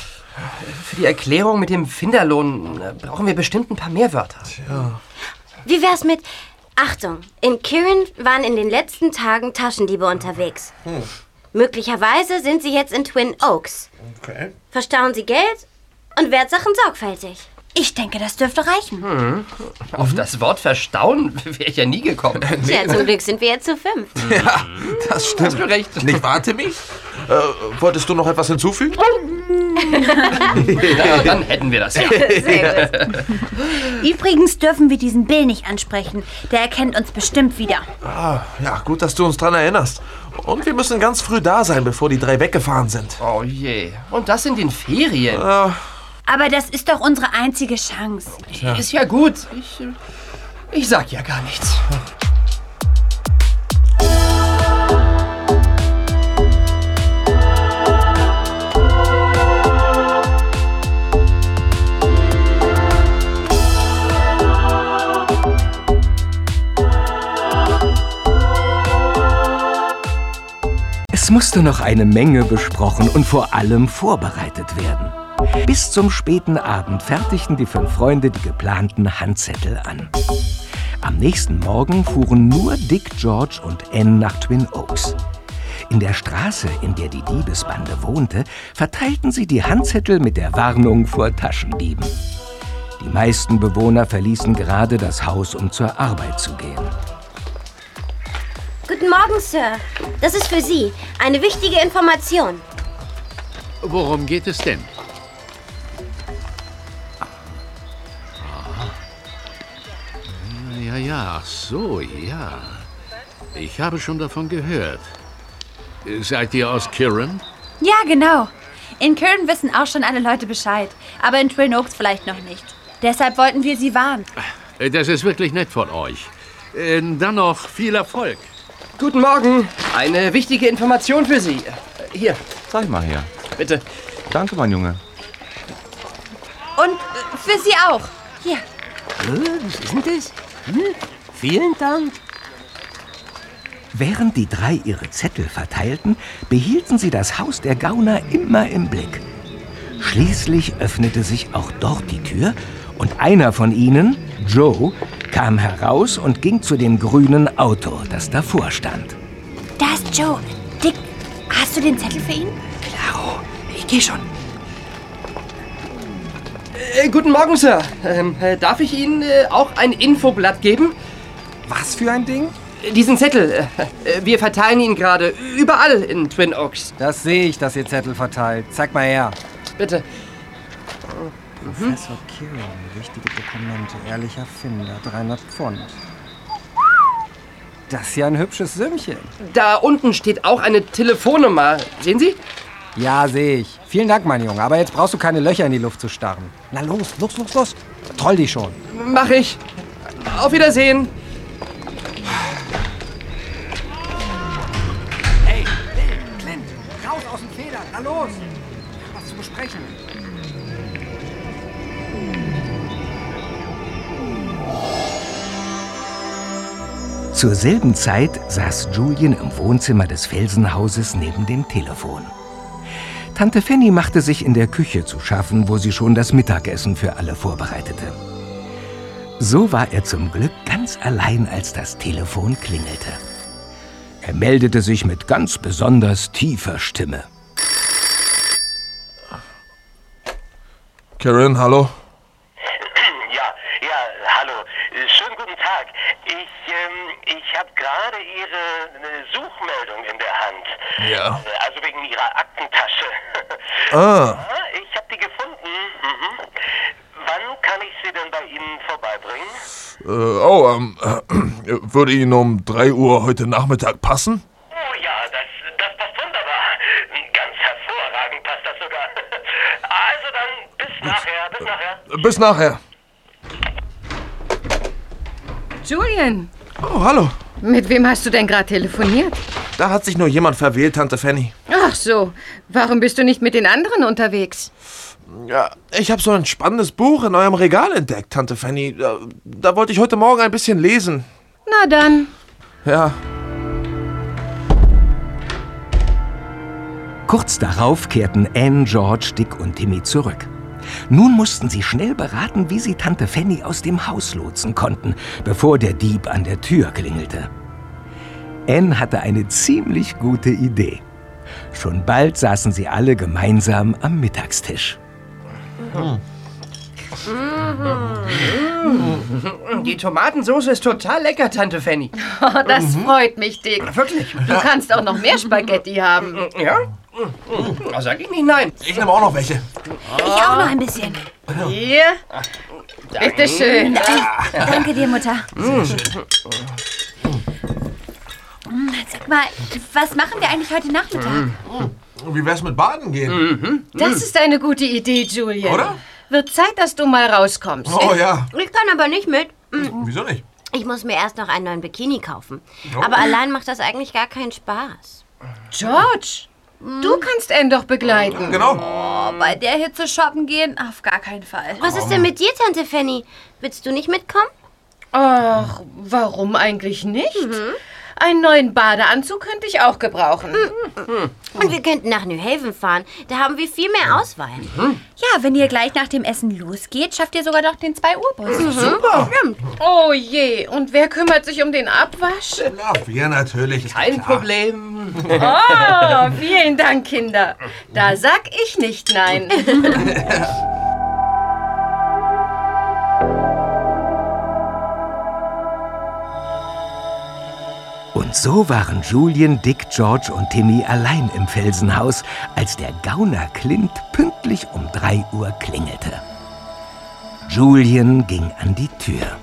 Für die Erklärung mit dem Finderlohn äh, brauchen wir bestimmt ein paar mehr Wörter. Ja. Wie wär's mit Achtung, in Kirin waren in den letzten Tagen Taschendiebe unterwegs. Hm. Möglicherweise sind sie jetzt in Twin Oaks. Okay. Verstauen sie Geld und Wertsachen sorgfältig. Ich denke, das dürfte reichen. Hm. Auf das Wort verstauen wäre ich ja nie gekommen. Tja, zum Glück sind wir jetzt zu fünf. Ja, das stimmt. Hast du recht. Nicht wahr, Timmy? Äh, wolltest du noch etwas hinzufügen? Ja, dann hätten wir das ja. Sehr Übrigens dürfen wir diesen Bill nicht ansprechen. Der erkennt uns bestimmt wieder. Ah, ja, gut, dass du uns dran erinnerst. Und wir müssen ganz früh da sein, bevor die drei weggefahren sind. Oh je. Und das in den Ferien. Aber das ist doch unsere einzige Chance. Ist ja gut. Ich, äh, ich sag ja gar nichts. Es musste noch eine Menge besprochen und vor allem vorbereitet werden. Bis zum späten Abend fertigten die fünf Freunde die geplanten Handzettel an. Am nächsten Morgen fuhren nur Dick, George und Anne nach Twin Oaks. In der Straße, in der die Diebesbande wohnte, verteilten sie die Handzettel mit der Warnung vor Taschendieben. Die meisten Bewohner verließen gerade das Haus, um zur Arbeit zu gehen. Guten Morgen, Sir. Das ist für Sie eine wichtige Information. Worum geht es denn? Ja, ja, ach so, ja. Ich habe schon davon gehört. Seid ihr aus Kirin? Ja, genau. In Köln wissen auch schon alle Leute Bescheid. Aber in Twin Oaks vielleicht noch nicht. Deshalb wollten wir sie warnen. Äh, Das ist wirklich nett von euch. Äh, Dann noch viel Erfolg. Guten Morgen. Eine wichtige Information für Sie. Äh, Hier, Zeig mal her. bitte. Danke, mein Junge. Für Sie auch. Hier. Was ist denn das? Hm? Vielen Dank. Während die drei ihre Zettel verteilten, behielten sie das Haus der Gauner immer im Blick. Schließlich öffnete sich auch dort die Tür und einer von ihnen, Joe, kam heraus und ging zu dem grünen Auto, das davor stand. Da ist Joe. Dick, hast du den Zettel für ihn? Klaro, ich gehe schon. Äh, guten Morgen, Sir. Ähm, äh, darf ich Ihnen äh, auch ein Infoblatt geben? Was für ein Ding? Diesen Zettel. Äh, äh, wir verteilen ihn gerade überall in Twin Oaks. Das sehe ich, dass ihr Zettel verteilt. Zeig mal her. Bitte. Professor Kirin, wichtige Dokumente, ehrlicher Finder, 300 Pfund. Das ist ja ein hübsches Sümmchen. Da unten steht auch eine Telefonnummer. Sehen Sie? Ja, sehe ich. Vielen Dank, mein Junge. Aber jetzt brauchst du keine Löcher in die Luft zu starren. Na los, los, los, los. Troll dich schon. Mach ich. Auf Wiedersehen. Hey, Bill, Clint, raus aus den Federn. Na los. Was zu besprechen. Zur selben Zeit saß Julian im Wohnzimmer des Felsenhauses neben dem Telefon. Tante Fanny machte sich in der Küche zu schaffen, wo sie schon das Mittagessen für alle vorbereitete. So war er zum Glück ganz allein, als das Telefon klingelte. Er meldete sich mit ganz besonders tiefer Stimme. Karen, hallo? Ja, ja, hallo. Äh, Schönen guten Tag. Ich, ähm, ich habe gerade Ihre Suchmeldung in der Hand. Ja. Äh, Also wegen Ihrer Aktentasche. Ah. Ja, ich habe die gefunden. Mhm. Wann kann ich sie denn bei Ihnen vorbeibringen? Äh, oh, ähm, äh, würde Ihnen um 3 Uhr heute Nachmittag passen? Oh ja, das, das passt wunderbar. Ganz hervorragend passt das sogar. Also dann, bis nachher, bis nachher. Bis nachher. Julian, Oh, hallo. mit wem hast du denn gerade telefoniert? Da hat sich nur jemand verwählt, Tante Fanny. Ach so, warum bist du nicht mit den anderen unterwegs? Ja, ich habe so ein spannendes Buch in eurem Regal entdeckt, Tante Fanny. Da, da wollte ich heute Morgen ein bisschen lesen. Na dann. Ja. Kurz darauf kehrten Anne, George, Dick und Timmy zurück. Nun mussten sie schnell beraten, wie sie Tante Fanny aus dem Haus lotsen konnten, bevor der Dieb an der Tür klingelte. Anne hatte eine ziemlich gute Idee. Schon bald saßen sie alle gemeinsam am Mittagstisch. Die Tomatensauce ist total lecker, Tante Fanny. Oh, das freut mich, Dick. Wirklich? Du kannst auch noch mehr Spaghetti haben. Ja? Da sag ich nicht nein. Ich nehme auch noch welche. Ich auch noch ein bisschen. Hier. Bitte schön. Danke dir, Mutter. Hm. Sag mal, was machen wir eigentlich heute Nachmittag? Wie wär's mit Baden gehen? Das ist eine gute Idee, Julian. Oder? Wird Zeit, dass du mal rauskommst. Oh ja. Ich kann aber nicht mit. Mm. Wieso nicht? Ich muss mir erst noch einen neuen Bikini kaufen. Oh. Aber allein macht das eigentlich gar keinen Spaß. George, du kannst Anne doch begleiten. Genau. Oh, bei der Hitze shoppen gehen? Auf gar keinen Fall. Was ist denn mit dir, Tante Fanny? Willst du nicht mitkommen? Ach, warum eigentlich nicht? Einen neuen Badeanzug könnte ich auch gebrauchen. Und wir könnten nach New Haven fahren. Da haben wir viel mehr Auswahl. Ja, wenn ihr gleich nach dem Essen losgeht, schafft ihr sogar noch den 2-Uhr-Bus. Mhm. Super. Oh je, und wer kümmert sich um den Abwasch? Ja, wir natürlich. Kein. Problem. Oh, vielen Dank, Kinder. Da sag ich nicht nein. Und so waren Julian, Dick, George und Timmy allein im Felsenhaus, als der Gauner Clint pünktlich um 3 Uhr klingelte. Julian ging an die Tür.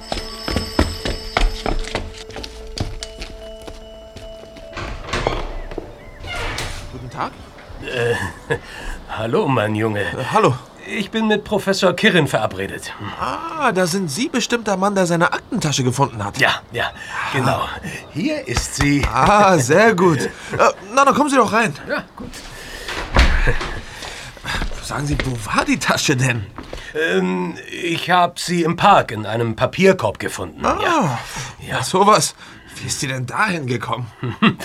Guten Tag. Äh, hallo, mein Junge. hallo. Ich bin mit Professor Kirin verabredet. Ah, da sind Sie bestimmt der Mann, der seine Aktentasche gefunden hat. Ja, ja, genau. Hier ist sie. Ah, sehr gut. Äh, na, dann kommen Sie doch rein. Ja, gut. Sagen Sie, wo war die Tasche denn? Ähm, ich habe sie im Park in einem Papierkorb gefunden. Ah, ja, sowas. Wie ist die denn dahin gekommen?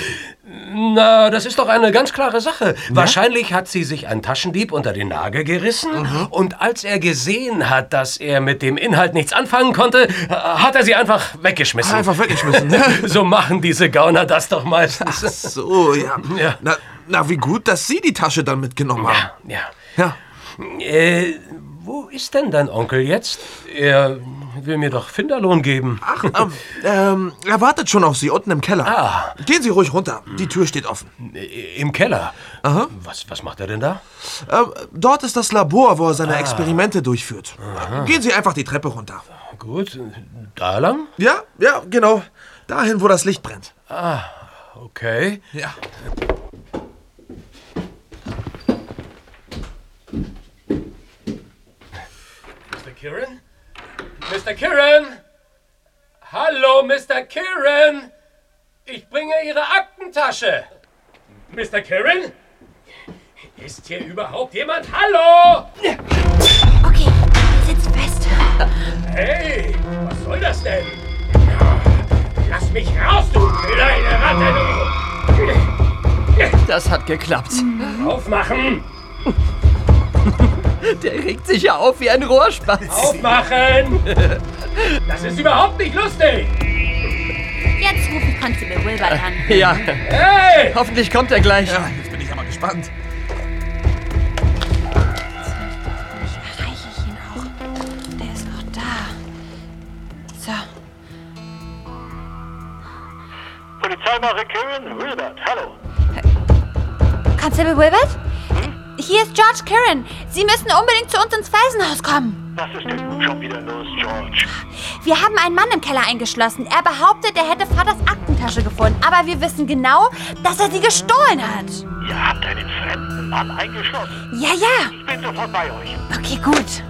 Na, das ist doch eine ganz klare Sache. Wahrscheinlich hat sie sich ein Taschendieb unter den Nagel gerissen und als er gesehen hat, dass er mit dem Inhalt nichts anfangen konnte, äh, hat er sie einfach weggeschmissen. Einfach weggeschmissen, ne? so machen diese Gauner das doch meistens. Ach so, ja. Ja. Na, na, wie gut, dass Sie die Tasche dann mitgenommen haben. Ja. Ja. Äh, wo ist denn dein Onkel jetzt? Er will mir doch Finderlohn geben. Ach, ähm, ähm, er wartet schon auf Sie unten im Keller. Ah. Gehen Sie ruhig runter. Die Tür steht offen. Im Keller? Aha. Was, was macht er denn da? Äh, dort ist das Labor, wo er seine Ah. Experimente durchführt. Gehen Sie einfach die Treppe runter. Gut, da lang? Ja, ja, genau. Dahin, wo das Licht brennt. Ah, okay. Ja. Mr. Kieran? Mr. Kieran? Hallo, Mr. Kieran! Ich bringe Ihre Aktentasche. Mr. Kieran? Ist hier überhaupt jemand? Hallo? Okay, sitzt fest. Hey, was soll das denn? Lass mich raus, du kleine Ratte! Das hat geklappt. Du. Aufmachen! Der regt sich ja auf wie ein Rohrspatz. Aufmachen! Das ist überhaupt nicht lustig! Jetzt rufe ich Constable Wilbert an. Ja. Hey! Hoffentlich kommt er gleich. Ja, jetzt bin ich aber gespannt. Erreiche ich ihn auch? Der ist noch da. So. Polizeiwache Kieran Wilbert, hallo. Constable Wilbert? Hier ist George Curran. Sie müssen unbedingt zu uns ins Felsenhaus kommen. Was ist denn nun schon wieder los, George? Wir haben einen Mann im Keller eingeschlossen. Er behauptet, er hätte Vaters Aktentasche gefunden. Aber wir wissen genau, dass er sie gestohlen hat. Ihr habt einen fremden Mann eingeschlossen. Ja, ja. Ich bin sofort bei euch. Okay, gut.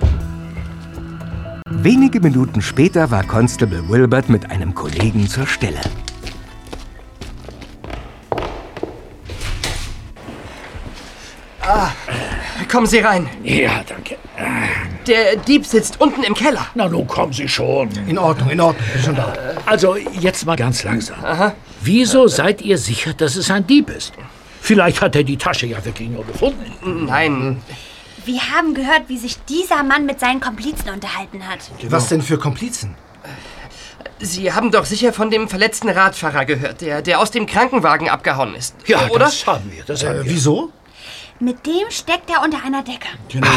Wenige Minuten später war Constable Wilbert mit einem Kollegen zur Stelle. Ah, kommen Sie rein. Ja, danke. Der Dieb sitzt unten im Keller. Na, nun kommen Sie schon. In Ordnung, in Ordnung. Bin schon da. Also, jetzt mal ganz langsam. Wieso seid ihr sicher, dass es ein Dieb ist? Vielleicht hat er die Tasche ja wirklich nur gefunden. Nein. Wir haben gehört, wie sich dieser Mann mit seinen Komplizen unterhalten hat. Was denn für Komplizen? Sie haben doch sicher von dem verletzten Radfahrer gehört, der, der aus dem Krankenwagen abgehauen ist. Ja, oder? das haben wir. Das haben Äh, wir. wieso? Mit dem steckt er unter einer Decke. Genau.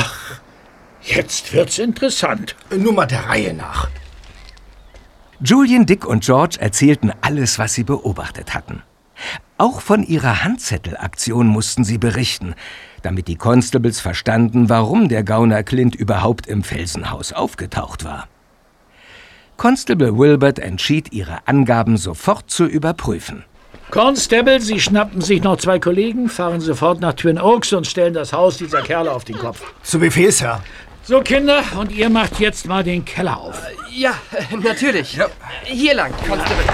Jetzt wird's interessant. Nur mal der Reihe nach. Julian, Dick und George erzählten alles, was sie beobachtet hatten. Auch von ihrer Handzettelaktion mussten sie berichten, damit die Constables verstanden, warum der Gauner Clint überhaupt im Felsenhaus aufgetaucht war. Constable Wilbert entschied, ihre Angaben sofort zu überprüfen. Constable, Sie schnappen sich noch zwei Kollegen, fahren sofort nach Twin Oaks und stellen das Haus dieser Kerle auf den Kopf. Zu Befehlsherr. So, Kinder, und ihr macht jetzt mal den Keller auf. Ja, äh, natürlich. Hier lang, Constable.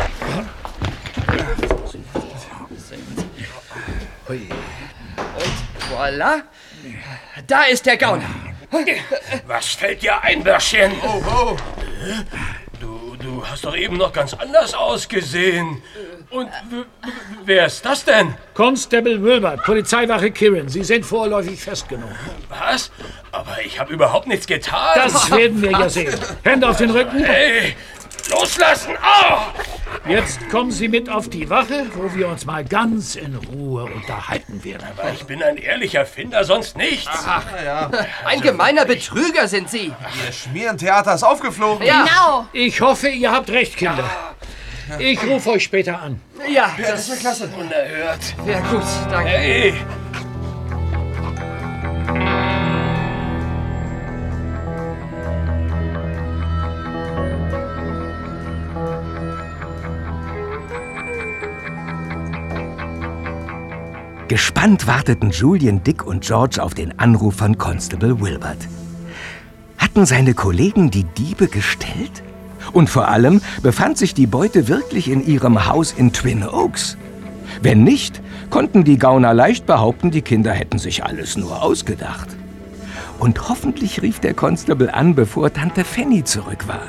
Und voilà. Da ist der Gauner. Was fällt dir ein, Börschchen? Oh, oh. Du, du hast doch eben noch ganz anders ausgesehen. Und wer ist das denn? Constable Wilbert, Polizeiwache Kirin, Sie sind vorläufig festgenommen. Was? Aber ich habe überhaupt nichts getan. Das werden wir ja sehen. Hände auf den Rücken. Hey, loslassen! Oh! Jetzt kommen Sie mit auf die Wache, wo wir uns mal ganz in Ruhe unterhalten werden. Aber ich bin ein ehrlicher Finder, sonst nichts. Ach, Ein gemeiner Betrüger sind Sie. Ihr Schmierentheater ist aufgeflogen. Ja. Genau. Ich hoffe, ihr habt recht, Kinder. Ich rufe euch später an. Ja, Ja, das wäre klasse. Unerhört. wäre gut, danke. Hey! Gespannt warteten Julian, Dick und George auf den Anruf von Constable Wilbert. Hatten seine Kollegen die Diebe gestellt? Und vor allem, befand sich die Beute wirklich in ihrem Haus in Twin Oaks? Wenn nicht, konnten die Gauner leicht behaupten, die Kinder hätten sich alles nur ausgedacht. Und hoffentlich rief der Constable an, bevor Tante Fanny zurück war.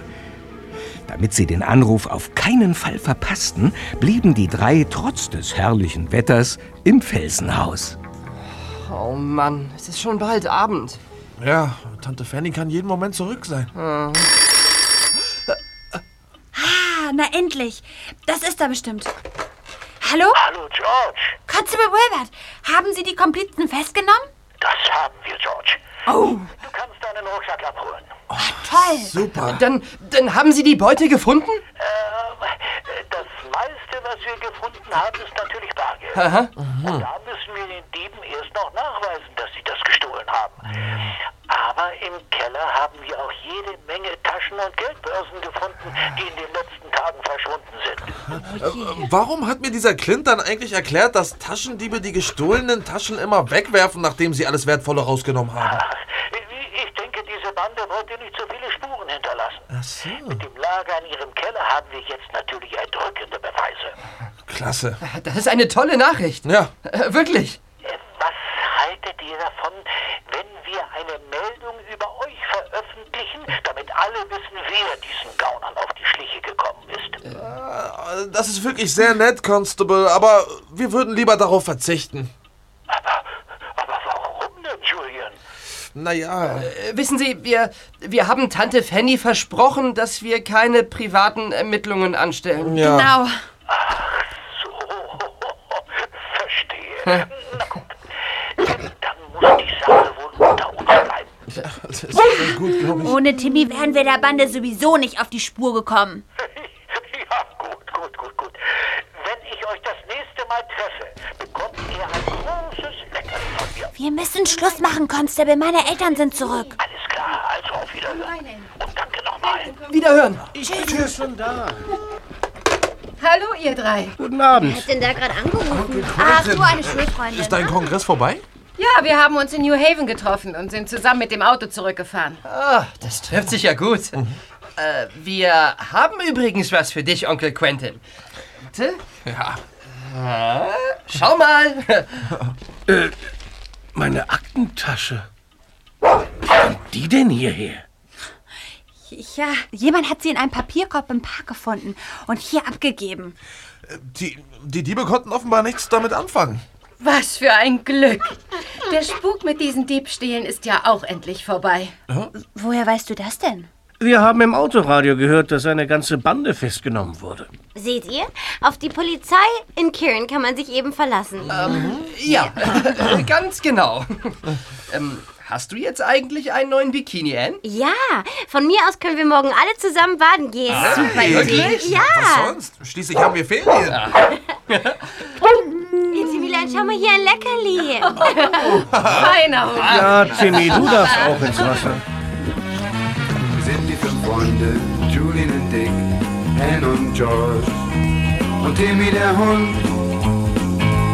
Damit sie den Anruf auf keinen Fall verpassten, blieben die drei trotz des herrlichen Wetters im Felsenhaus. Oh Mann, es ist schon bald Abend. Ja, Tante Fanny kann jeden Moment zurück sein. Ah, na endlich. Das ist er bestimmt. Hallo? Hallo, George. Constable Wilbert, haben Sie die Komplizen festgenommen? Das haben wir, George. Oh. Du kannst deinen Rucksack abholen. Toll. Super. Dann, dann haben Sie die Beute gefunden? Äh, das meiste, was wir gefunden haben, ist natürlich Bargeld. Aha. Und da müssen wir den Dieben erst noch nachweisen, dass sie das gestohlen haben. Aber im Keller haben wir auch jede Menge Taschen und Geldbörsen gefunden, die in den letzten Tagen verschwunden sind. Äh, warum hat mir dieser Clint dann eigentlich erklärt, dass Taschendiebe die gestohlenen Taschen immer wegwerfen, nachdem sie alles Wertvolle rausgenommen haben? Ich denke, diese Bande wollte nicht so viele Spuren hinterlassen. Ach so. Mit dem Lager in ihrem Keller haben wir jetzt natürlich erdrückende Beweise. Klasse. Das ist eine tolle Nachricht. Ja. Äh, wirklich. Was haltet ihr davon, wenn wir eine Meldung über euch veröffentlichen, damit alle wissen, wer diesen Gaunern auf die Schliche gekommen ist? Äh, Das ist wirklich sehr nett, Constable, aber wir würden lieber darauf verzichten. Warum denn, Julian? Naja. Äh, wissen Sie, wir, wir haben Tante Fanny versprochen, dass wir keine privaten Ermittlungen anstellen. Ja. Genau. Verstehe. Na gut, dann muss die Sache wohl unter uns bleiben. Das ist gut, glaube ich. Ohne Timmy wären wir der Bande sowieso nicht auf die Spur gekommen. Ja, gut, gut, gut, gut. Wenn ich euch das nächste Mal treffe, bekommt ihr ein großes Leckerli von mir. Wir müssen Schluss machen, Constable. Meine Eltern sind zurück. Alles klar, also auf Wiederhören. Und danke nochmal. Wiederhören. Ich bin ja schon da. Hallo, ihr drei. Guten Abend. Wer hat denn da gerade angerufen? Ach, du eine Schulfreundin. Ist dein Kongress vorbei? Ja, wir haben uns in New Haven getroffen und sind zusammen mit dem Auto zurückgefahren. Ah, das trifft sich ja gut. Äh, wir haben übrigens was für dich, Onkel Quentin. Warte. Ja. Ah, schau mal. Äh, meine Aktentasche. Wo kommt die denn hierher? Ja, jemand hat sie in einem Papierkorb im Park gefunden und hier abgegeben. Die, die Diebe konnten offenbar nichts damit anfangen. Was für ein Glück. Der Spuk mit diesen Diebstählen ist ja auch endlich vorbei. Woher weißt du das denn? Wir haben im Autoradio gehört, dass eine ganze Bande festgenommen wurde. Seht ihr? Auf die Polizei in Kirin kann man sich eben verlassen. Ähm, ja, ganz genau. ähm, hast du jetzt eigentlich einen neuen Bikini, Anne? Ja, von mir aus können wir morgen alle zusammen baden gehen. Ah, Super? Idee. Ja. Was sonst? Schließlich haben wir Ferien. Maximilian, schau mal hier ein Leckerli. Feiner Hund. Ja, Timmy, du darfst auch ins Wasser. Freunde, Julian und Dick, Anne und George und Timmy der Hund.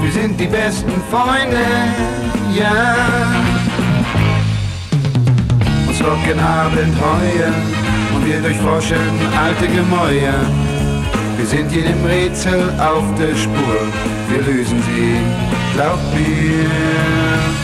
Wir sind die besten Freunde, ja. Uns locken Abenteuer und wir durchforschen alte Gemäuer. Wir sind jedem Rätsel auf der Spur, wir lösen sie, glaubt mir.